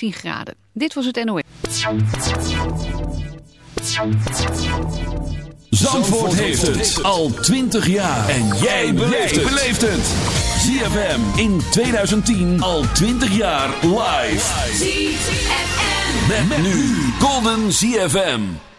15 graden. Dit was het NOS. Zandvoort heeft het al 20 jaar. En jij beleeft het. ZFM in 2010 al 20 jaar live. ZFM. Met, nu Golden ZFM.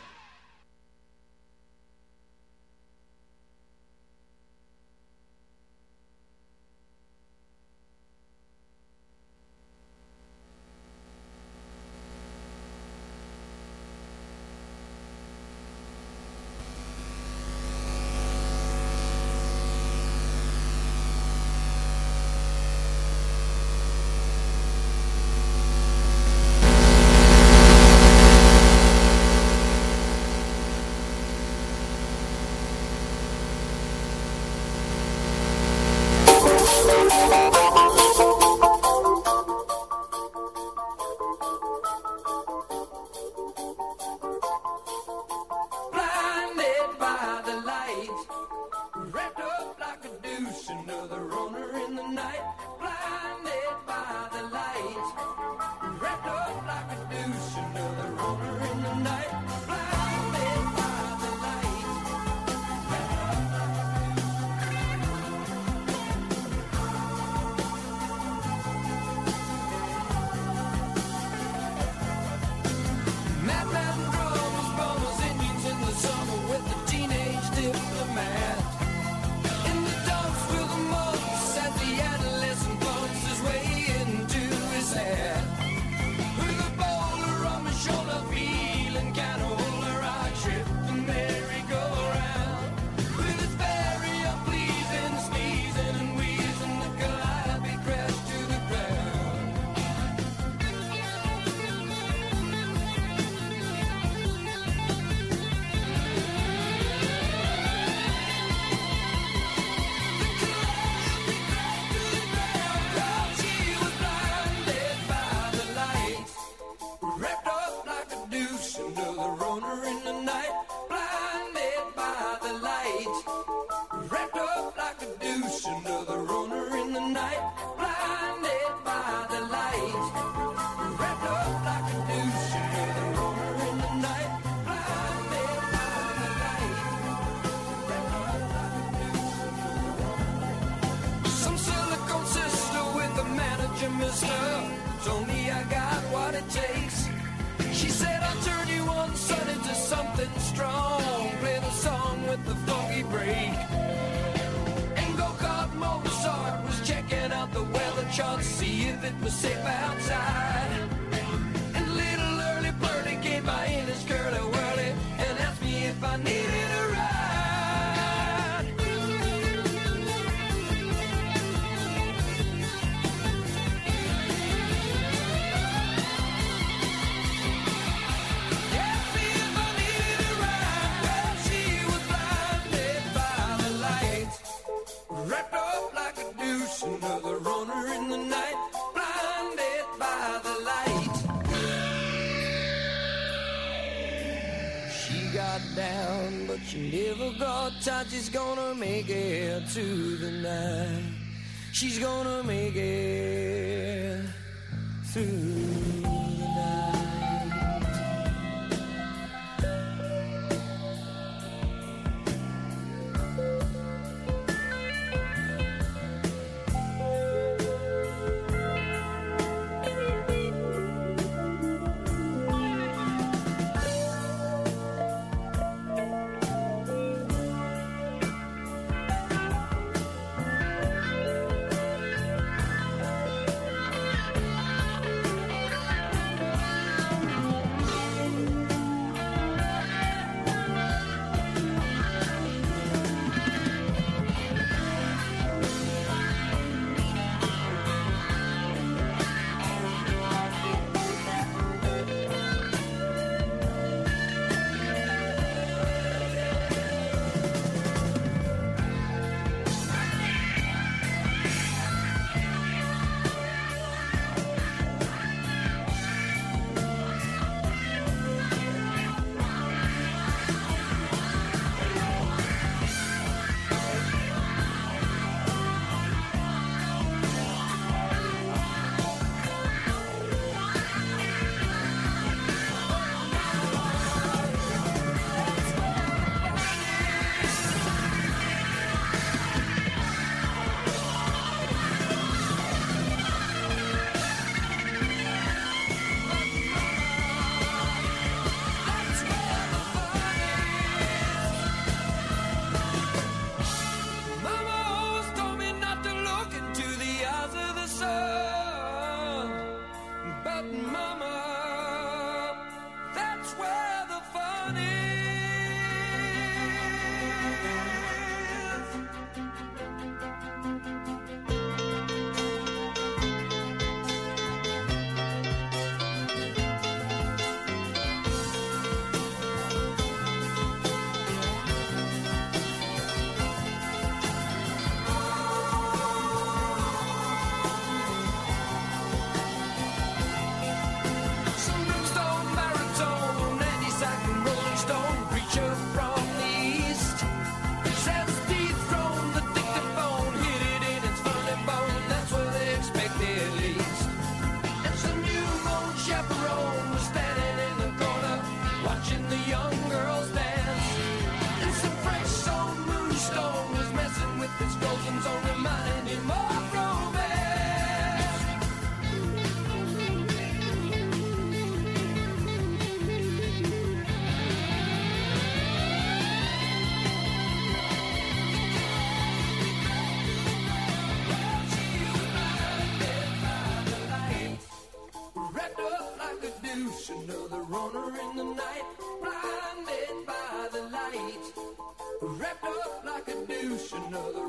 Wrapped up like a douche, another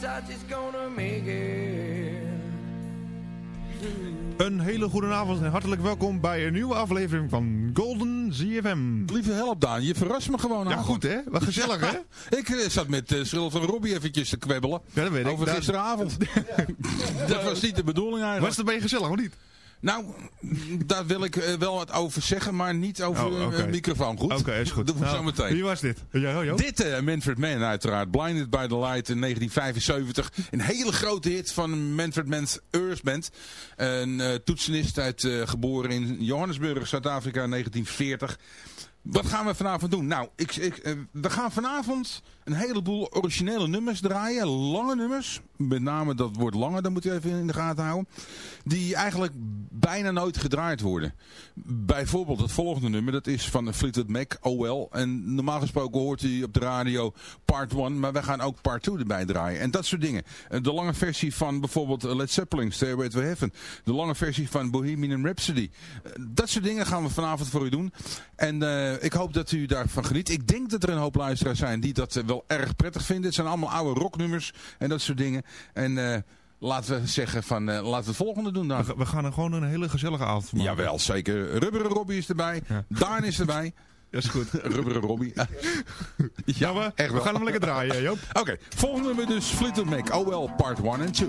touch. It's gonna make it. Een hele goede avond en hartelijk welkom bij een nieuwe aflevering van Golden ZFM. Lieve help Daan, je verrast me gewoon Ja, goed hè? Wat gezellig hè? Ik eh, zat met uh, Schil van Robbie eventjes te kwebbelen. Ja, dat weet ik. Over gisteravond. dat was niet de bedoeling eigenlijk. Was het een beetje gezellig of niet? Nou, daar wil ik eh, wel wat over zeggen, maar niet over Oh, eh, microfoon. Goed? Oké, is goed. Dat doen we Nou, zo meteen. Wie was dit? Ja, jo. Dit eh, Manfred Mann uiteraard. Blinded by the Light in 1975. Een hele grote hit van Manfred Mann's Earth Band. Een toetsenist uit, geboren in Johannesburg, Zuid-Afrika 1940. Wat gaan we vanavond doen? Nou, ik, ik, we gaan vanavond een heleboel originele nummers draaien. Lange nummers. Met name dat woord langer, dat moet je even in de gaten houden. Die eigenlijk bijna nooit gedraaid worden. Bijvoorbeeld het volgende nummer, dat is van Fleetwood Mac, Oh Well. En normaal gesproken hoort hij op de radio part 1, maar wij gaan ook part 2 erbij draaien. En dat soort dingen. Eh, De lange versie van bijvoorbeeld Led Zeppelin, Stairway to Heaven. De lange versie van Bohemian Rhapsody. Eh, Dat soort dingen gaan we vanavond voor u doen. En eh, ik hoop dat u daarvan geniet. Ik denk dat er een hoop luisteraars zijn die dat eh, wel erg prettig vinden. Het zijn allemaal oude rocknummers en dat soort dingen. En... eh, Laten we zeggen van, eh, laten we het volgende doen dan. We, we gaan er gewoon een hele gezellige avond maken. Jawel, zeker. Rubberen Robbie is erbij. Ja. Daan is erbij. Dat is goed. Rubberen Robbie. ja, Ja, we, echt we gaan hem lekker draaien, Joop. Oké, volgende nummer dus Fleetwood Mac. Oh well, part 1 en 2.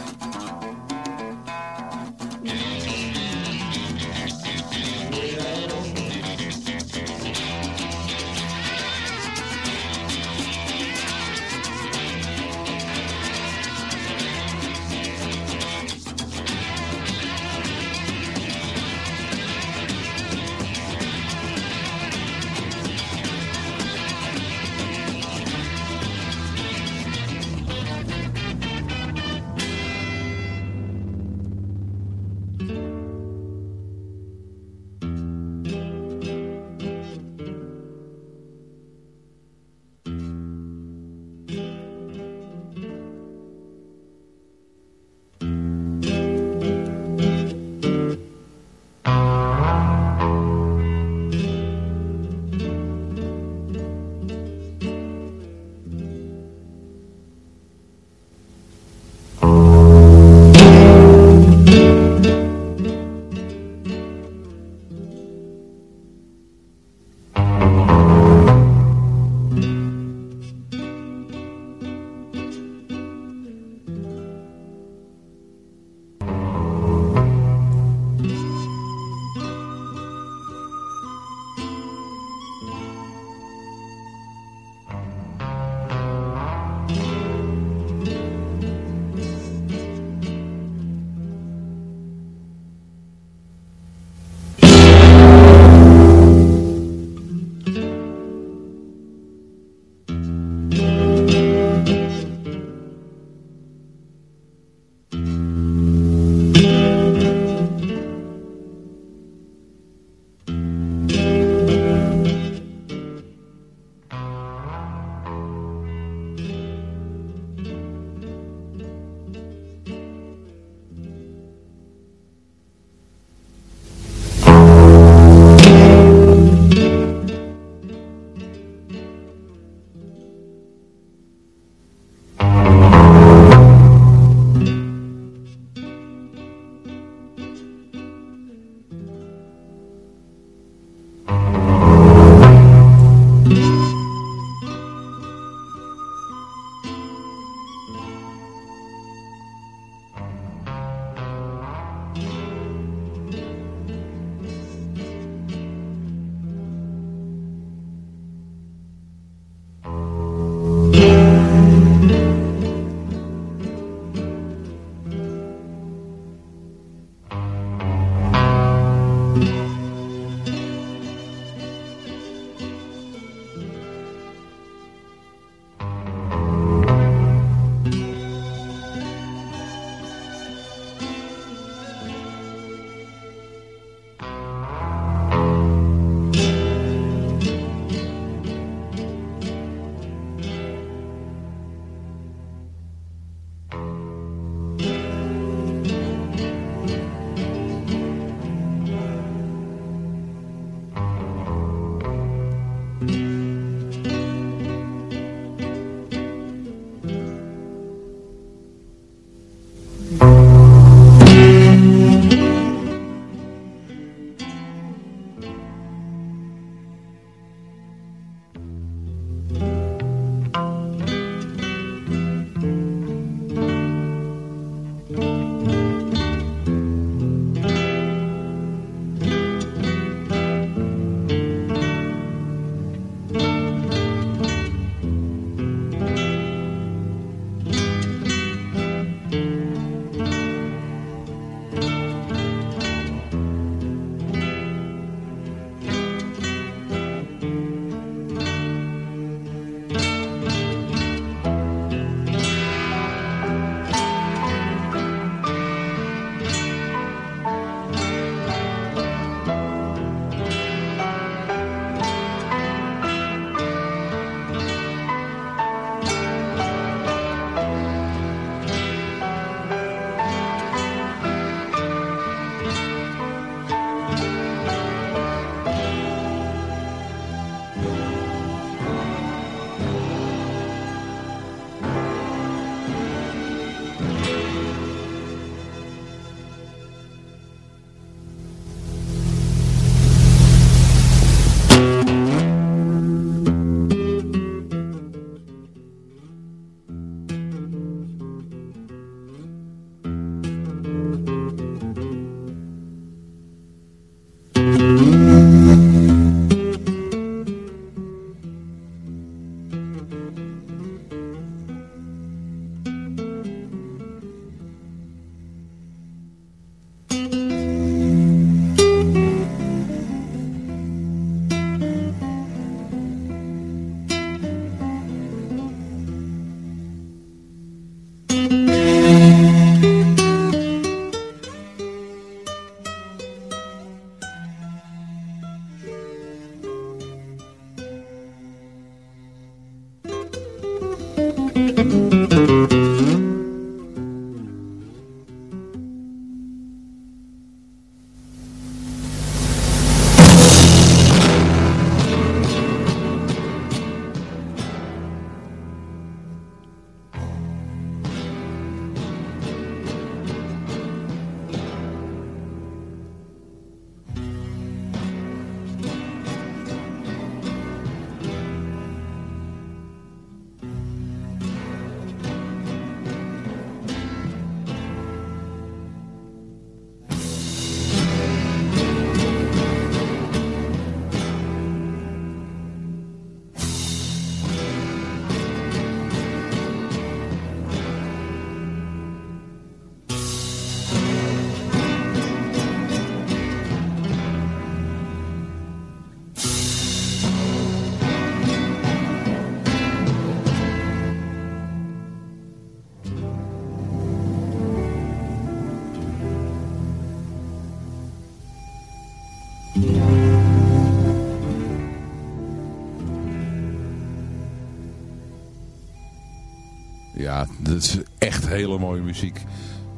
Ja, dat is echt hele mooie muziek.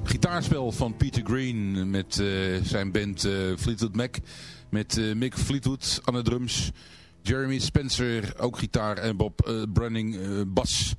Gitaarspel van Peter Green met eh, zijn band eh, Fleetwood Mac. Met eh, Mick Fleetwood aan de drums. Jeremy Spencer, ook gitaar. En Bob Brunning, bas.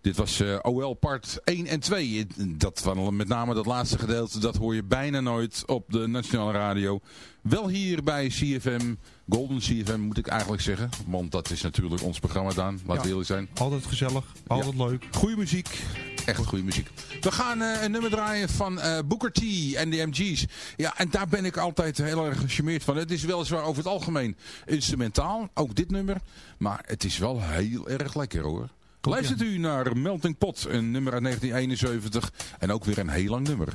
Dit was OL part 1 en 2. Dat van met name dat laatste gedeelte, dat hoor je bijna nooit op de nationale radio. Wel hier bij CFM, Golden CFM moet ik eigenlijk zeggen. Want dat is natuurlijk ons programma, Daan. We Ja. eerlijk zijn. Altijd gezellig, altijd leuk. Goeie muziek. Echt goede muziek. We gaan eh, een nummer draaien van eh, Booker T en de MG's. Ja, en daar ben ik altijd heel erg gecharmeerd van. Het is weliswaar over het algemeen instrumentaal, ook dit nummer. Maar het is wel heel erg lekker hoor. Luistert u naar Melting Pot, een nummer uit 1971. En ook weer een heel lang nummer.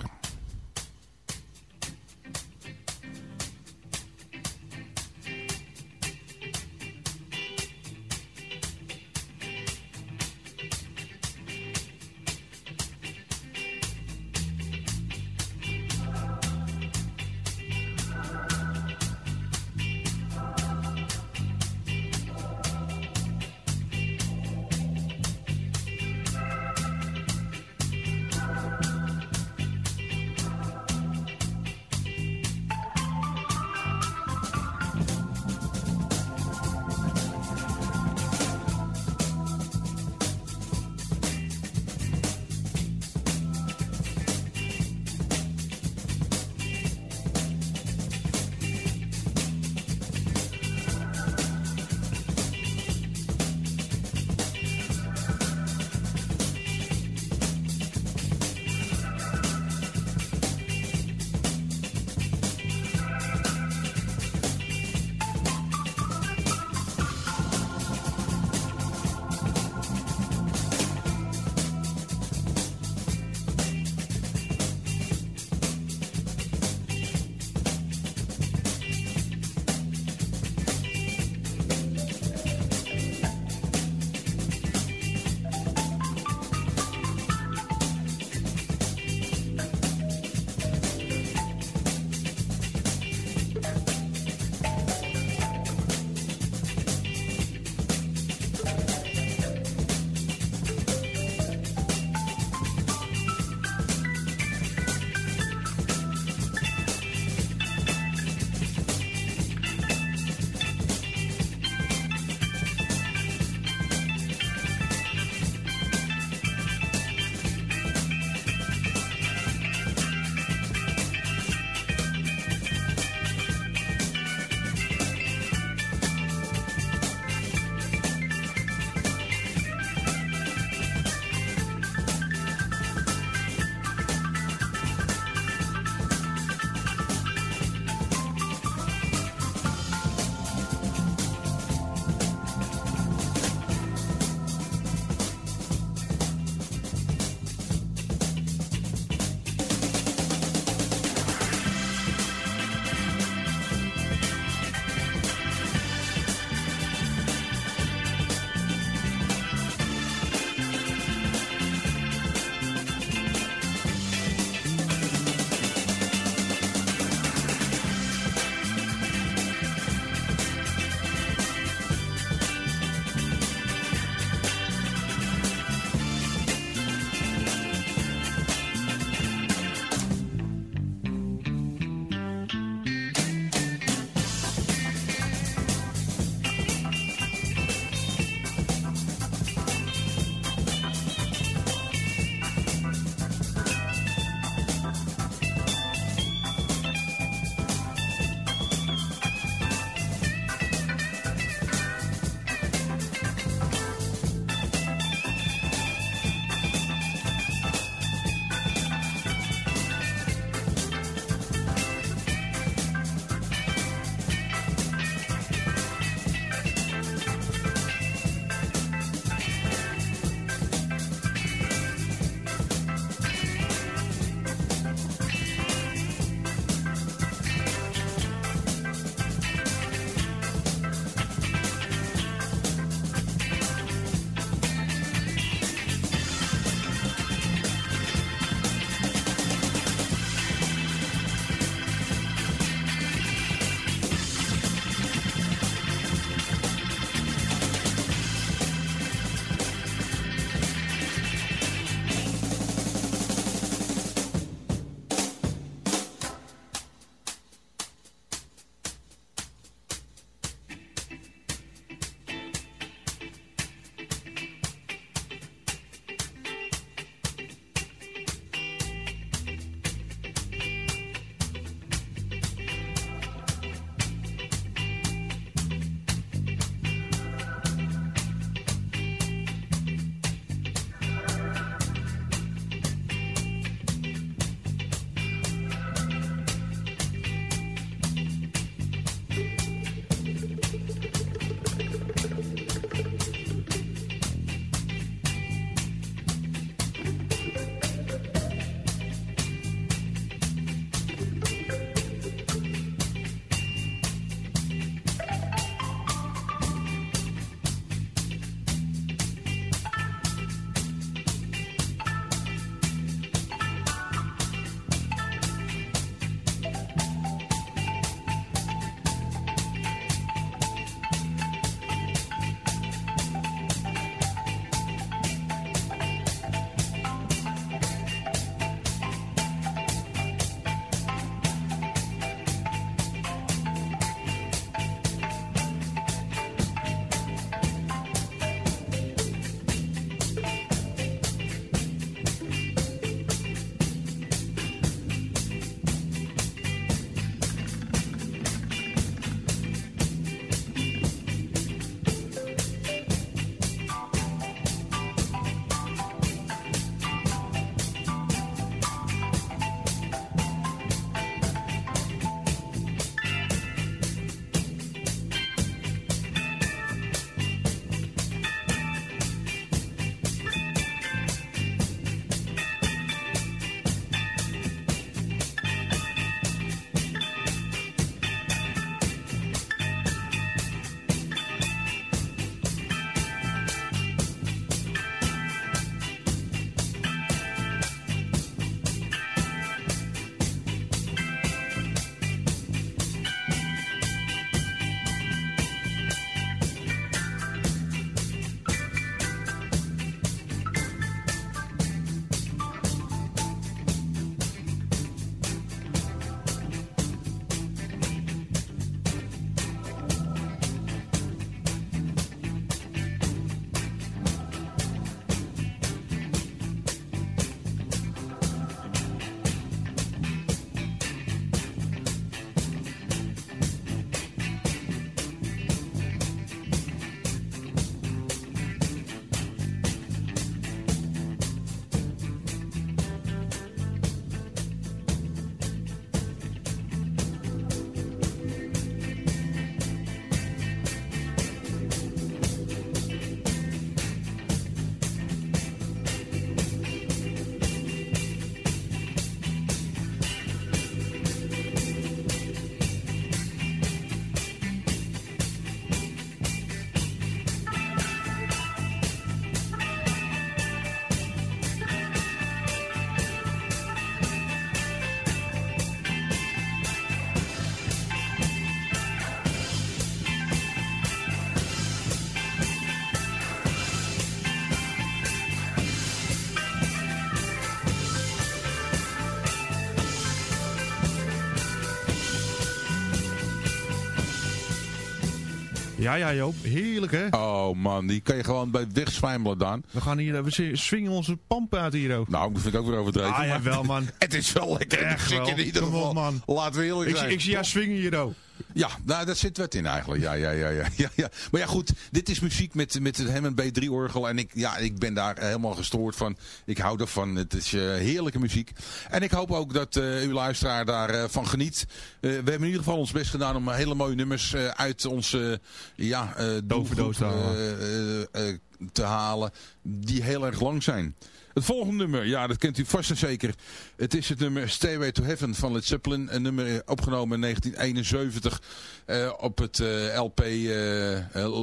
Ja, ja Joop. Heerlijk hè. Oh man, die kan je gewoon bij wegzwijmelen dan. We gaan hier, we swingen onze pampen uit hier ook. Nou, dat vind ik ook weer overdreven. Ah, ja, wel, man. Het is wel lekker Echt wel. in ieder Kom op, geval. man. Laten we eerlijk Ik, zijn. ik zie jou swingen hier ook. Ja, nou, daar zit wat in eigenlijk. Ja, ja, ja, ja, ja, ja. Maar ja, goed, dit is muziek met, met het Hammond B3-orgel. En ik, ja, ik ben daar helemaal gestoord van. Ik hou ervan. Het is eh, heerlijke muziek. En ik hoop ook dat eh, uw luisteraar daarvan van geniet. Eh, we hebben in ieder geval ons best gedaan om hele mooie nummers eh, uit onze ja, eh doelgroep, eh, eh, eh, te halen. Die heel erg lang zijn. Het volgende nummer, ja, dat kent u vast en zeker. Het is het nummer Stairway to Heaven van Led Zeppelin. Een nummer eh, opgenomen in 1971 eh, op het eh, LP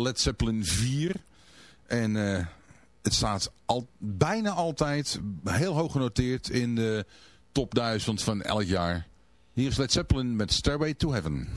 Led Zeppelin 4. En het staat al, bijna altijd heel hoog genoteerd in de top 1000 van elk jaar. Hier is Led Zeppelin met Stairway to Heaven.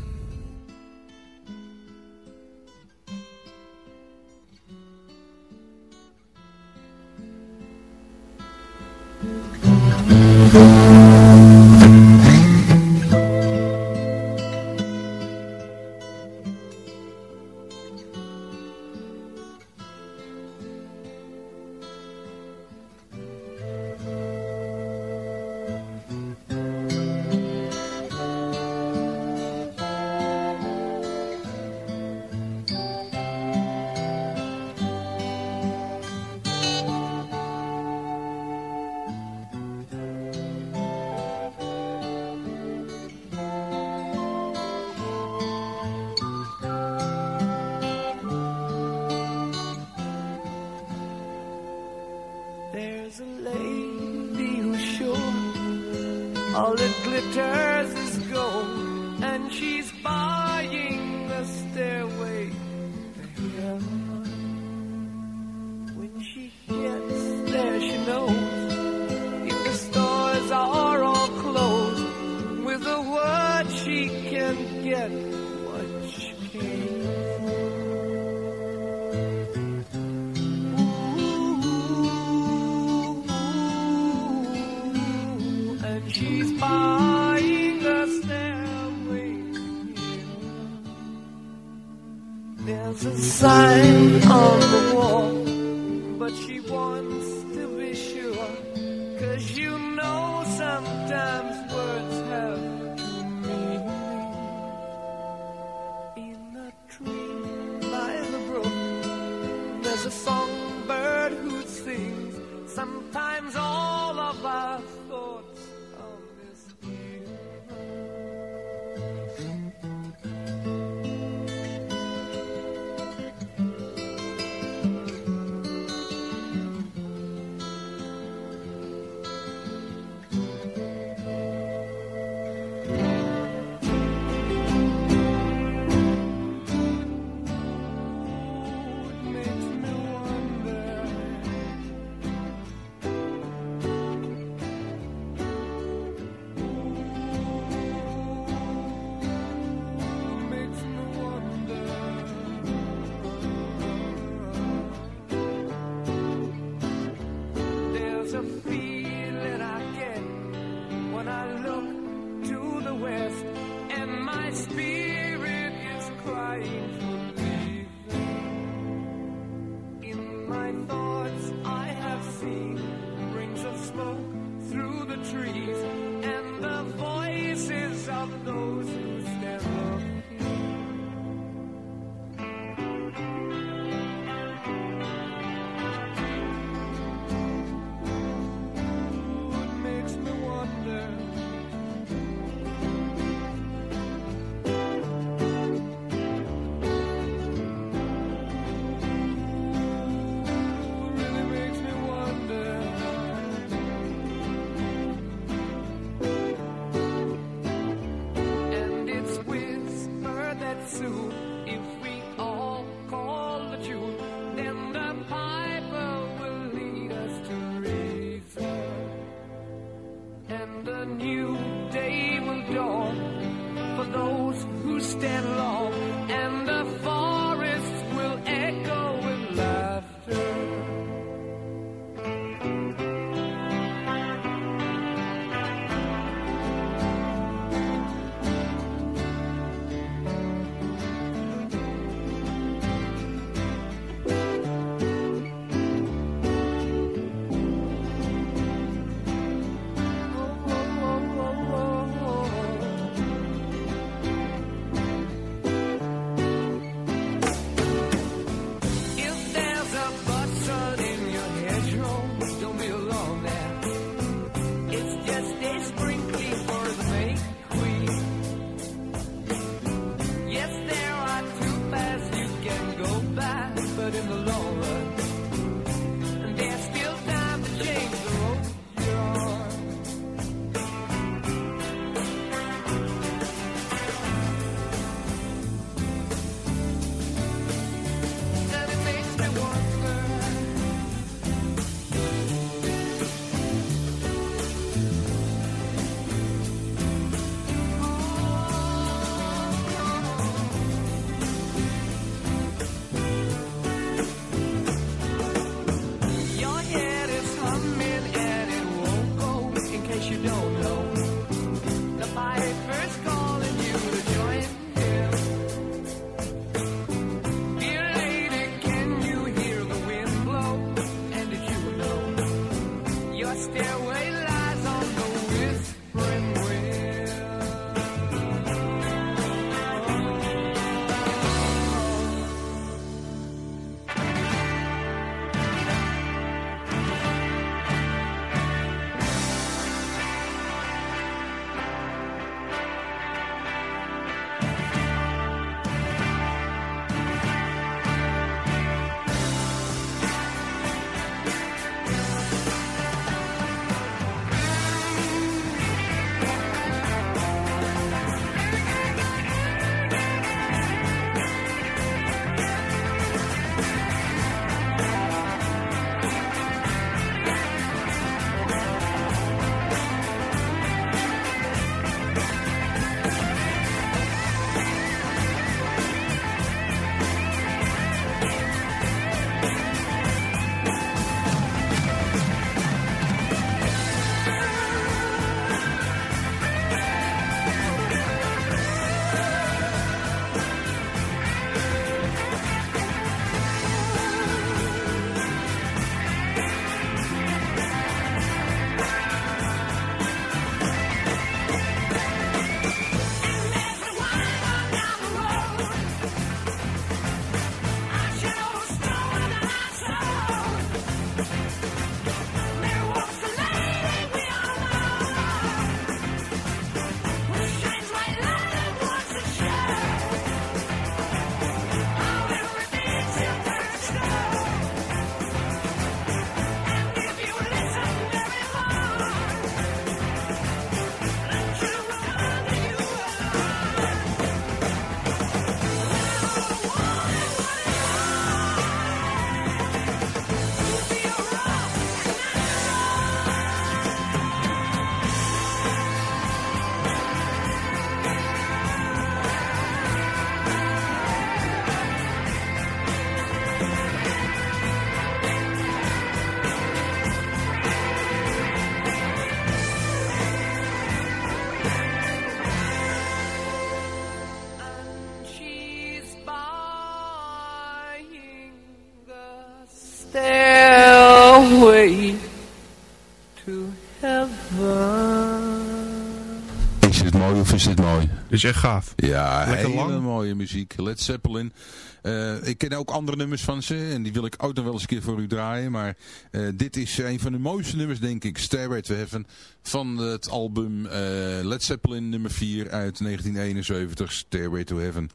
Is echt gaaf. Ja, Lekker hele lang. mooie muziek. Led Zeppelin. Eh, ik ken ook andere nummers van ze. En die wil ik ook nog wel eens een keer voor u draaien. Maar eh, dit is een van de mooiste nummers, denk ik. Stairway to Heaven. Van het album eh, Led Zeppelin nummer 4 uit 1971. Stairway to Heaven.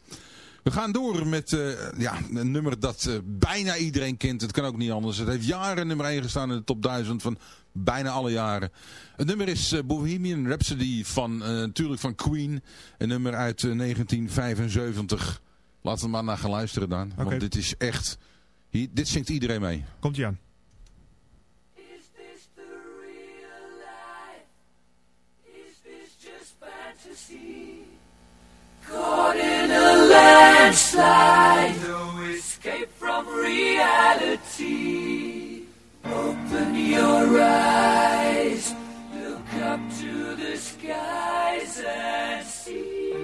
We gaan door met ja, een nummer dat bijna iedereen kent. Het kan ook niet anders. Het heeft jaren nummer 1 gestaan in de top 1000 van bijna alle jaren. Het nummer is eh, Bohemian Rhapsody van eh, natuurlijk van Queen. Een nummer uit eh, 1975. Laten we maar naar gaan luisteren dan. Want dit is echt... Hier, dit zingt iedereen mee. Komt ie aan. Is this the real life? Is this just fantasy? Caught in a landslide, no escape from reality. Open your eyes, look up to the skies and see.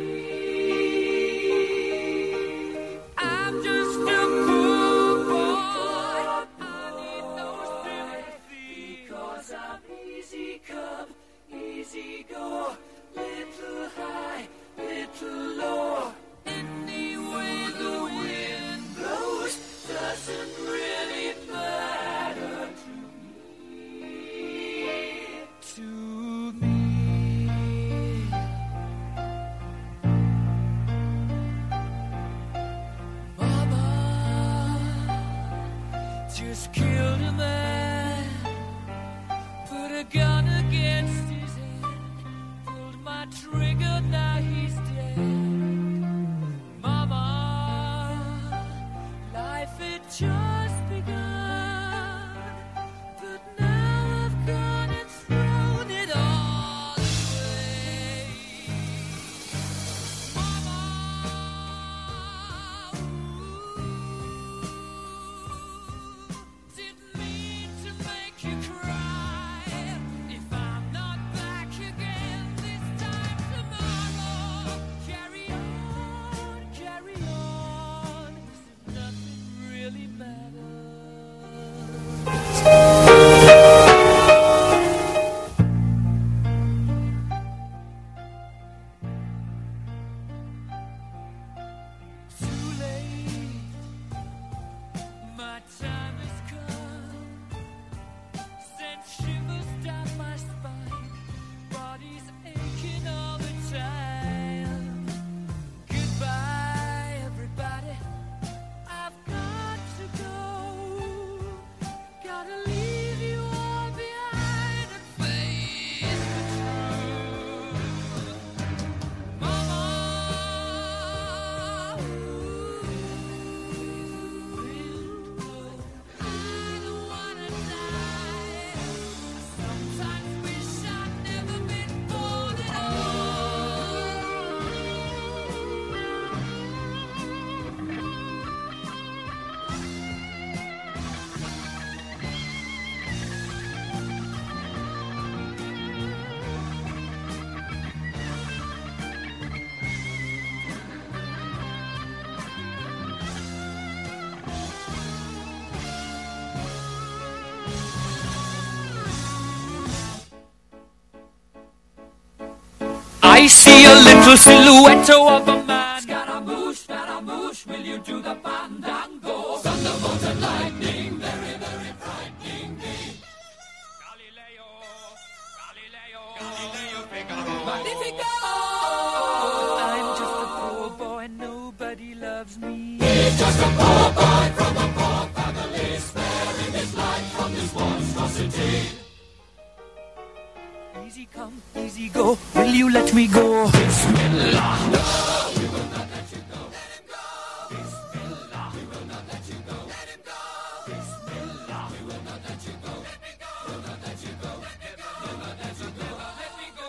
I'm just a poor boy. I need no sympathy. Because I'm easy come, easy go. Little high, little low. Any way the wind blows doesn't just killed a man. a little silhouette of a man. go. Will you let me go? We will not let you go. Let him go. We will not let you go. Let go. We will not let you go. Let go. Let you go. Let me go.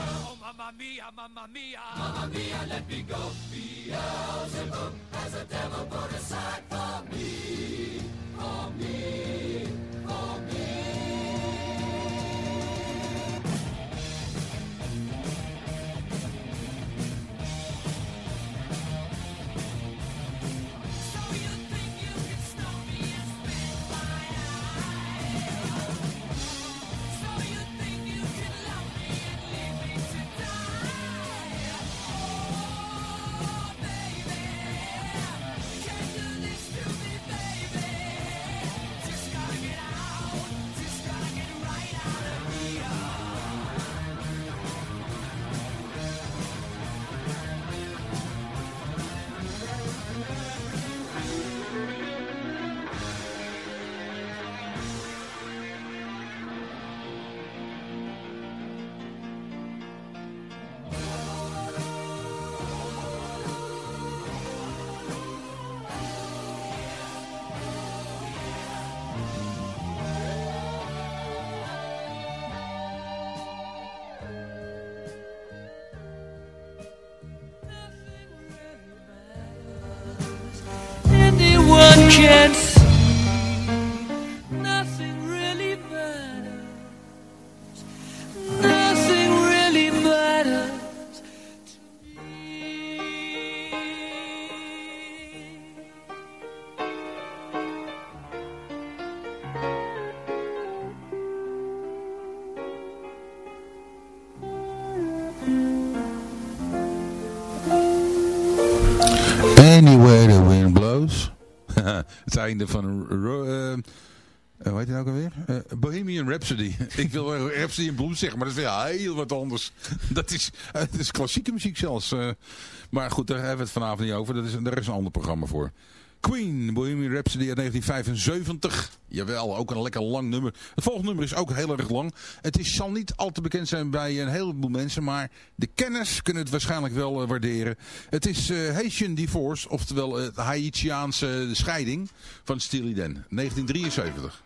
Oh, mamma mia, mamma mia. Mamma mia, let me go. Beelzebub has a devil put aside for me. chance. van... Uh, hoe heet hij nou ook alweer? Eh, Bohemian Rhapsody. ik wil Rhapsody in Bloom zeggen, maar dat is ja, heel wat anders. dat, is, is klassieke muziek zelfs. maar goed, daar hebben we het vanavond niet over. Dat is, daar is een ander programma voor. Queen, Bohemian Rhapsody uit 1975. Jawel, ook een lekker lang nummer. Het volgende nummer is ook heel erg lang. Het is, zal niet al te bekend zijn bij een heleboel mensen, maar de kenners kunnen het waarschijnlijk wel eh, waarderen. Het is eh, Haitian Divorce, oftewel het Haitiaanse scheiding van Steely Dan, 1973.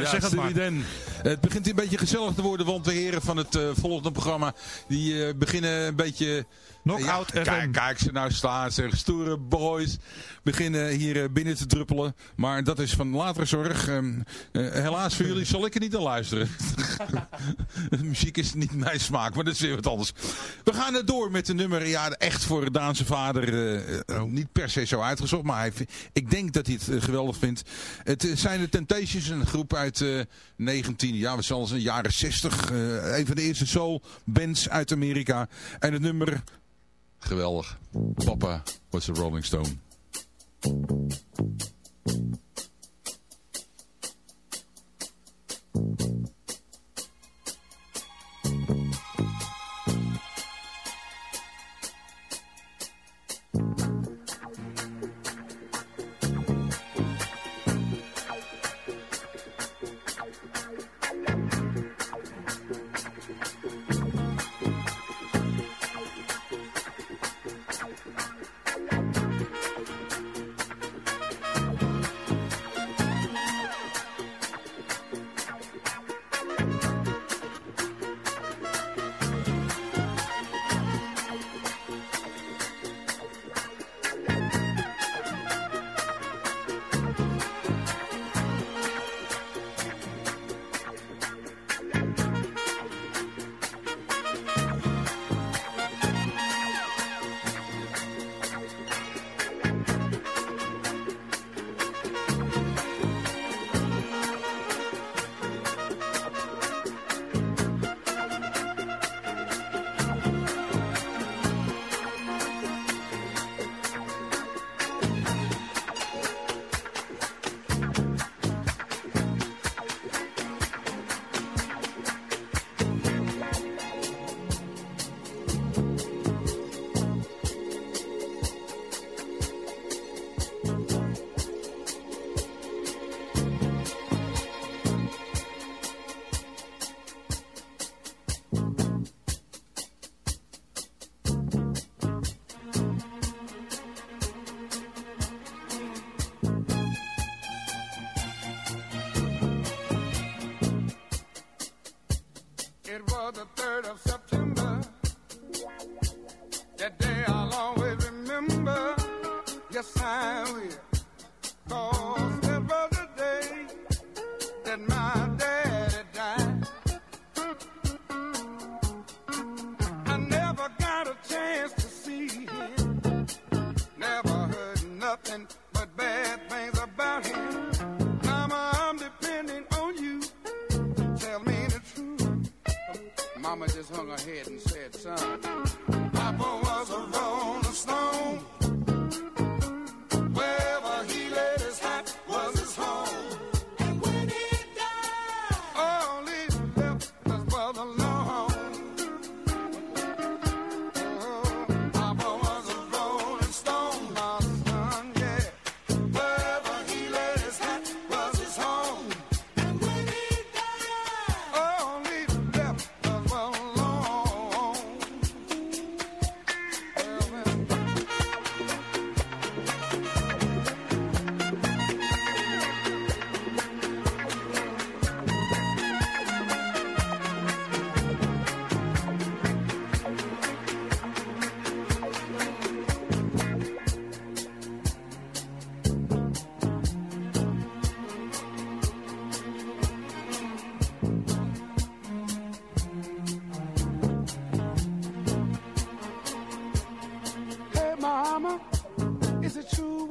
Ja, zeg het maar. Het begint een beetje gezellig te worden, want de heren van het eh, volgende programma, die eh, beginnen een beetje... Knockout Ja. Kijk, kijk ze nou staan, zeg, stoere boys beginnen hier eh, binnen te druppelen. Maar dat is van latere zorg. Ehm, eh, helaas voor jullie zal ik er niet aan luisteren. de muziek is niet mijn smaak, maar dat is weer wat anders. We gaan er door met de nummer, ja, echt voor Daanse vader, eh, eh, niet per se zo uitgezocht, maar hij, ik denk dat hij het eh, geweldig vindt. Het zijn de Temptations, een groep uit eh 19, ja, we zullen zeggen jaren 60, eh, een van de eerste soul bands uit Amerika. En het nummer, geweldig, Papa was a Rolling Stone.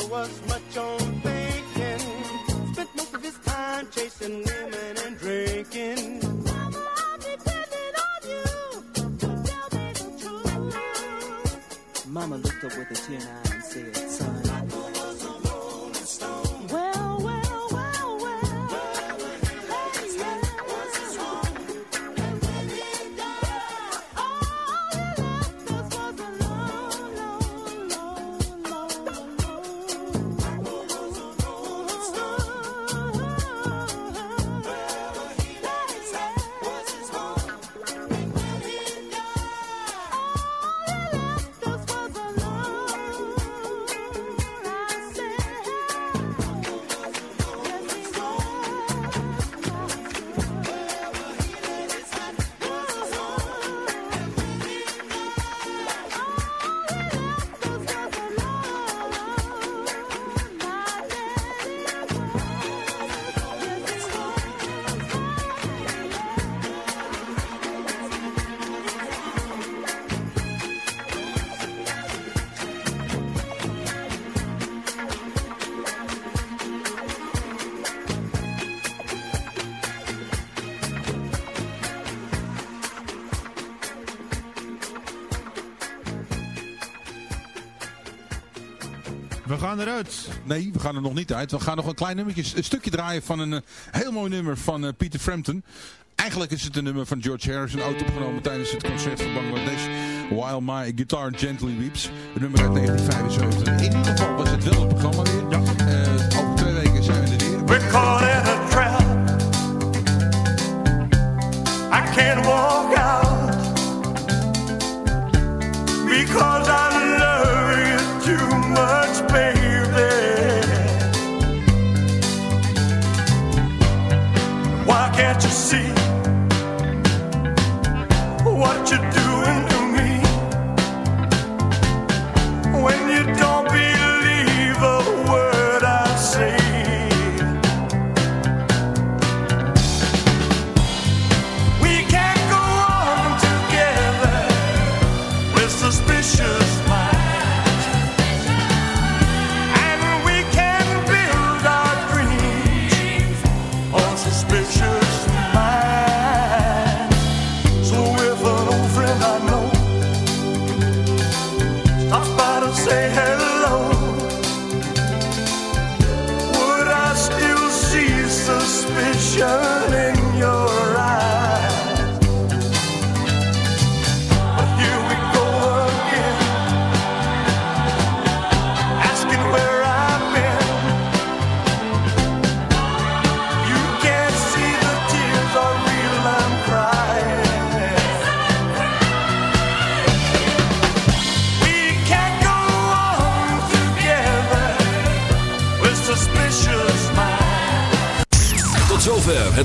never was much on thinking. Spent most of his time chasing women and drinking. Mama, I'm depending on you to tell me the truth. Mama looked up with a tear in her eye and said, son, gaan eruit. Nee, we gaan er nog niet uit. We gaan nog een klein nummertje, een stukje draaien van een eh, heel mooi nummer van eh, Peter Frampton. Eigenlijk is het een nummer van George Harrison, oud opgenomen tijdens het concert van Bangladesh. While My Guitar Gently Weeps. Een nummer uit 1975. In ieder geval was het wel het programma weer. Ja. Eh, over twee weken zijn we er weer. We're caught in a trap. I can't walk out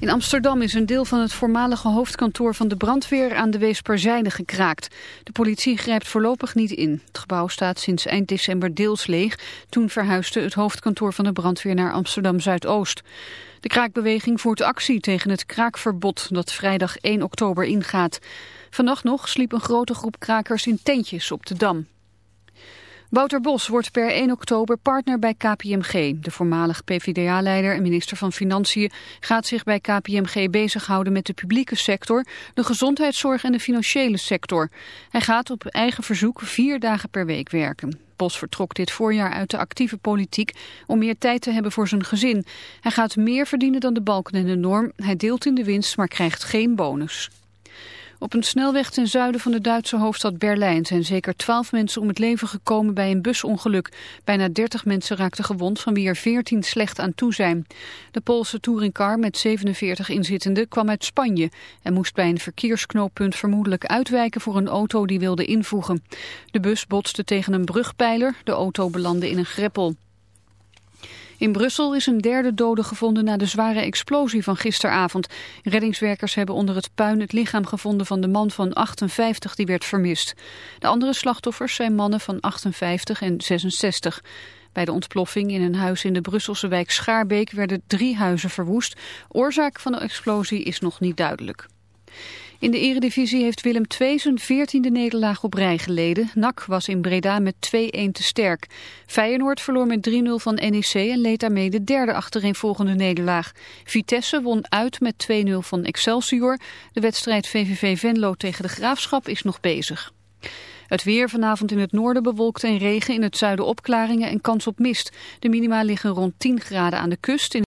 In Amsterdam is een deel van het voormalige hoofdkantoor van de brandweer aan de Weesperzijde gekraakt. De politie grijpt voorlopig niet in. Het gebouw staat sinds eind december deels leeg. Toen verhuisde het hoofdkantoor van de brandweer naar Amsterdam-Zuidoost. De kraakbeweging voert actie tegen het kraakverbod dat vrijdag 1 oktober ingaat. Vannacht nog sliep een grote groep krakers in tentjes op de Dam. Wouter Bos wordt per 1 oktober partner bij KPMG. De voormalig PvdA-leider en minister van Financiën gaat zich bij KPMG bezighouden met de publieke sector, de gezondheidszorg en de financiële sector. Hij gaat op eigen verzoek vier dagen per week werken. Bos vertrok dit voorjaar uit de actieve politiek om meer tijd te hebben voor zijn gezin. Hij gaat meer verdienen dan de balken en de norm. Hij deelt in de winst, maar krijgt geen bonus. Op een snelweg ten zuiden van de Duitse hoofdstad Berlijn zijn zeker 12 mensen om het leven gekomen bij een busongeluk. Bijna 30 mensen raakten gewond, van wie er 14 slecht aan toe zijn. De Poolse touringcar met 47 inzittenden kwam uit Spanje en moest bij een verkeersknooppunt vermoedelijk uitwijken voor een auto die wilde invoegen. De bus botste tegen een brugpijler, de auto belandde in een greppel. In Brussel is een derde dode gevonden na de zware explosie van gisteravond. Reddingswerkers hebben onder het puin het lichaam gevonden van de man van 58 die werd vermist. De andere slachtoffers zijn mannen van 58 en 66. Bij de ontploffing in een huis in de Brusselse wijk Schaarbeek werden drie huizen verwoest. Oorzaak van de explosie is nog niet duidelijk. In de eredivisie heeft Willem II zijn veertiende nederlaag op rij geleden. NAC was in Breda met 2-1 te sterk. Feyenoord verloor met 3-0 van NEC en leed daarmee de derde achtereenvolgende nederlaag. Vitesse won uit met 2-0 van Excelsior. De wedstrijd VVV Venlo tegen de Graafschap is nog bezig. Het weer vanavond in het noorden bewolkt en regen, in het zuiden opklaringen en kans op mist. De minima liggen rond 10 graden aan de kust.